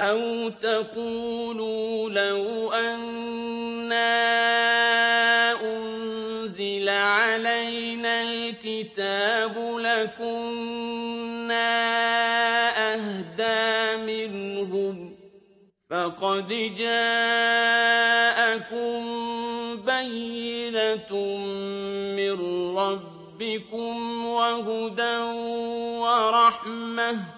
أَوْ تَقُولُوا لَوْ أَنَّا أُنزِلَ عَلَيْنَا الْكِتَابُ لَكُنَّا أَهْدَىٰ مِنْهُمْ ۚ فَقَدْ جَاءَكُم بَيِّنَةٌ مِّن رَّبِّكُمْ وَهُدًى وَرَحْمَةٌ ۚ